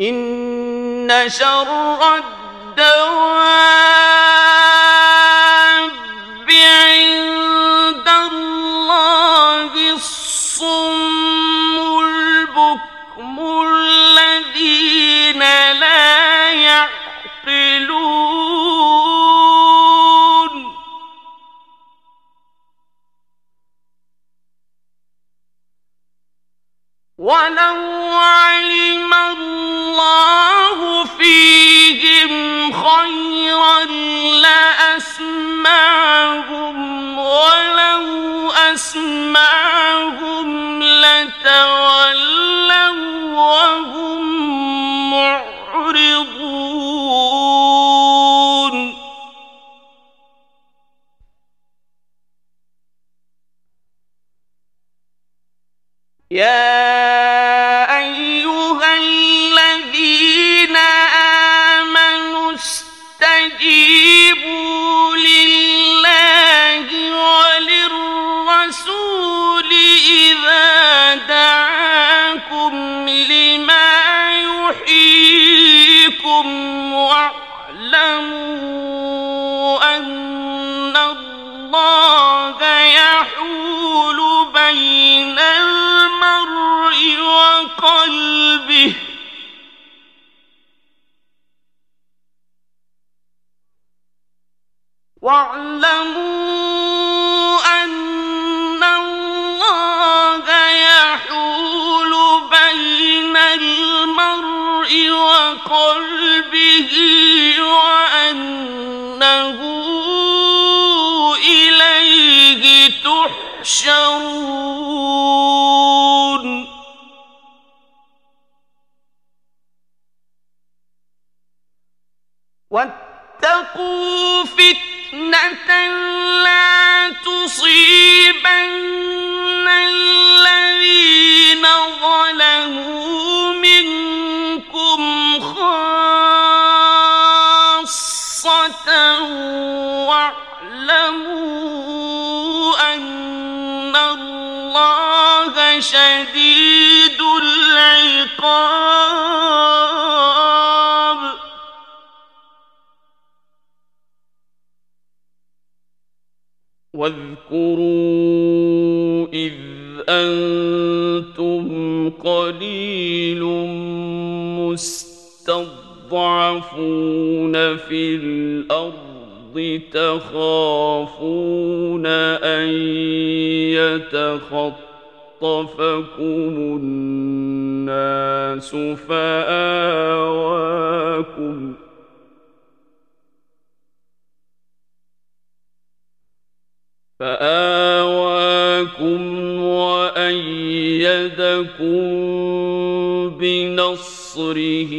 إن شر الدواب عند الله الصم البكم الذين لا يعقلون ولو علم الله الله فيهم خيرا لأسمعهم ولو أسمعهم لتولوا وهم معرضون يا واعلموا أن الله يحول بين المرء وقلبه واعلموا أن الله يحول بين المرء وقلبه تحشرون واتقوا فتنة لا تصيبن الذين ظلموا شديد العقاب. واذكروا إذ أنتم قليل مستضعفون في الأرض تخافون أن يتخطفكم الناس فآواكم فآواكم وأيدكم بنصره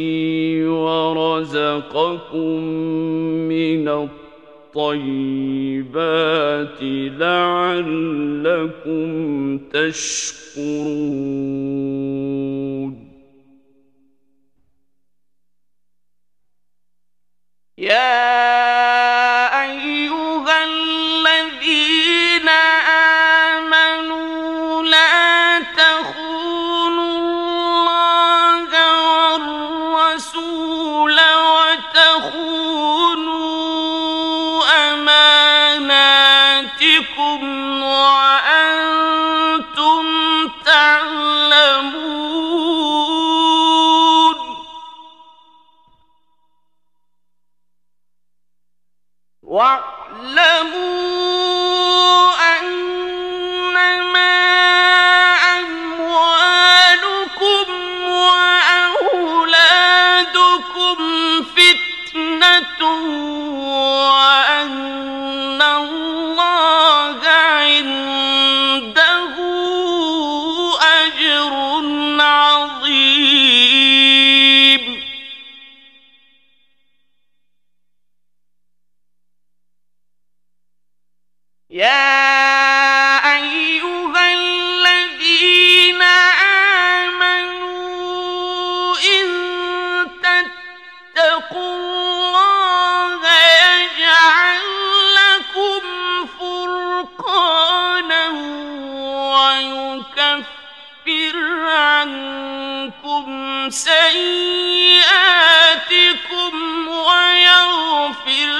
ورزقكم من الطيب الطيبات لعلكم تشكرون. يا واعلموا يكفر عنكم سيئاتكم ويغفر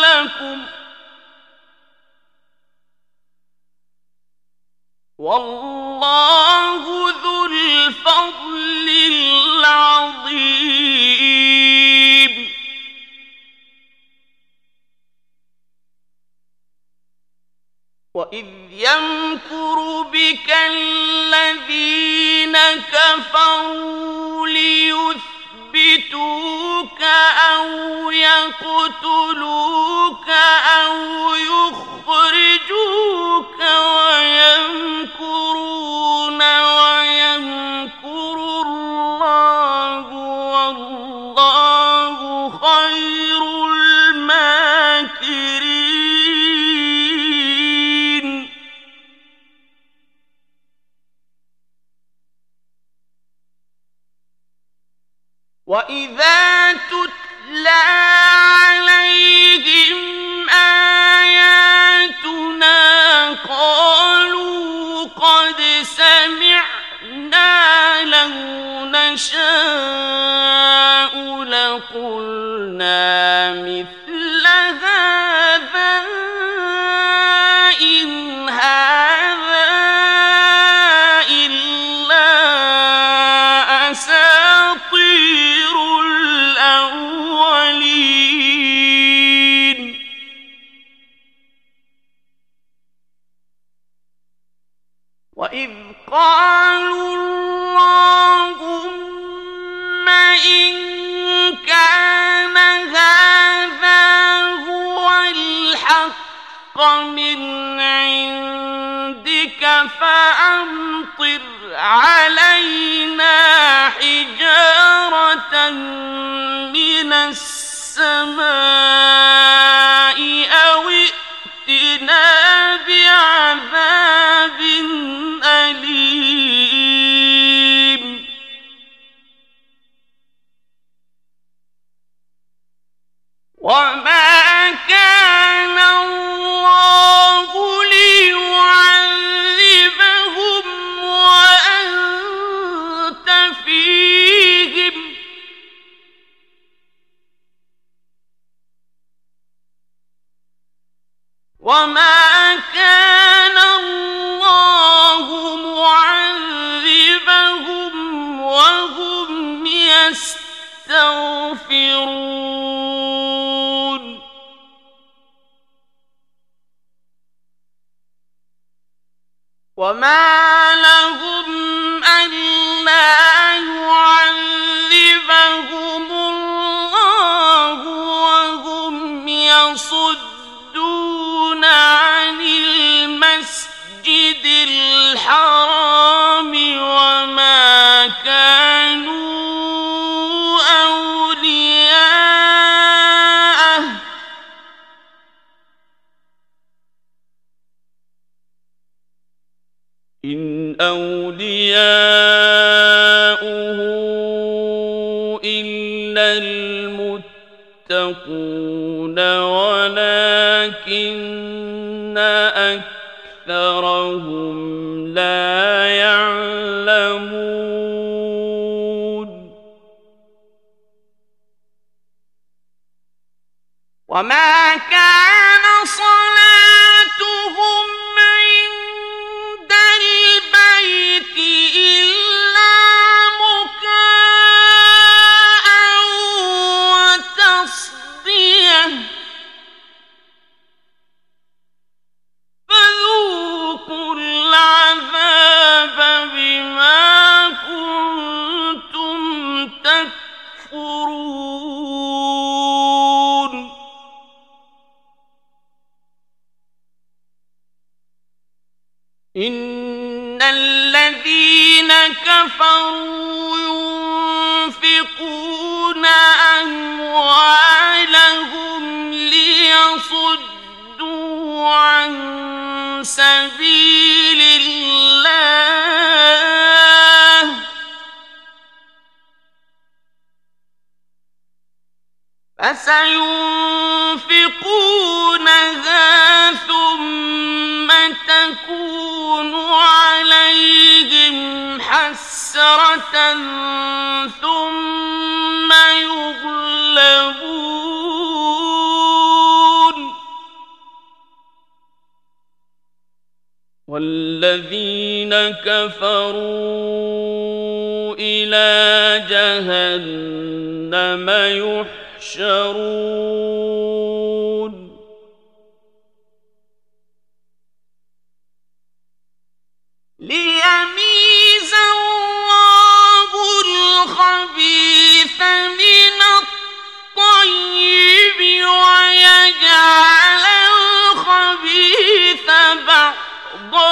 لكم. والله ذو الفضل العظيم. وَإِذْ يَمْكُرُ بِكَ الَّذِينَ كَفَرُوا لِيُثْبِتُوكَ أَوْ يَقْتُلُوكَ أَوْ يُخْرِجُوكَ وَيَمْكُرُونَ على يَسْتَغْفِرُونَ. وَمَا لَهُمْ أَلَّا يُعَذِّبَهُمُ اللَّهُ وَهُمْ يَصُدُّونَ عَنِ الْمَسْجِدِ ولكن أكثر إِنَّ الَّذِينَ كَفَرُوا يُنفِقُونَ أَمْوَالَهُمْ لِيَصُدُّوا عَن سَبِيلِ اللَّهِ فَسَيُنفِقُونَهَا ثُمَّ يُغْلَبُونَ. وَالَّذِينَ كَفَرُوا إِلَىٰ جَهَنَّمَ يُحْشَرُونَ.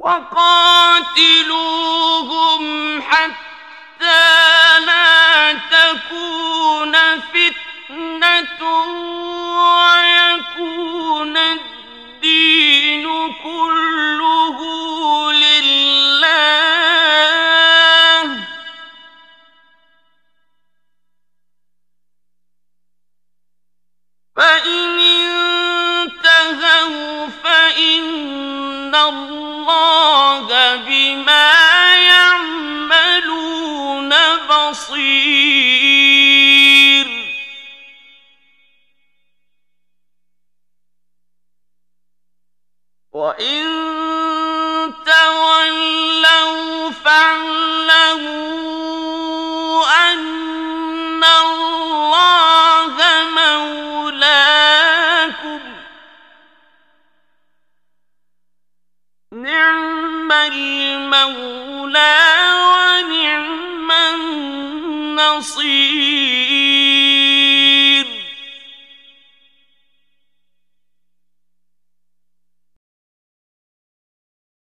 وقاتلوهم حتى لا تكون فتنة ويكون الدين كله لله. فإن انتهوا فإن الله الله بما يعملون بصير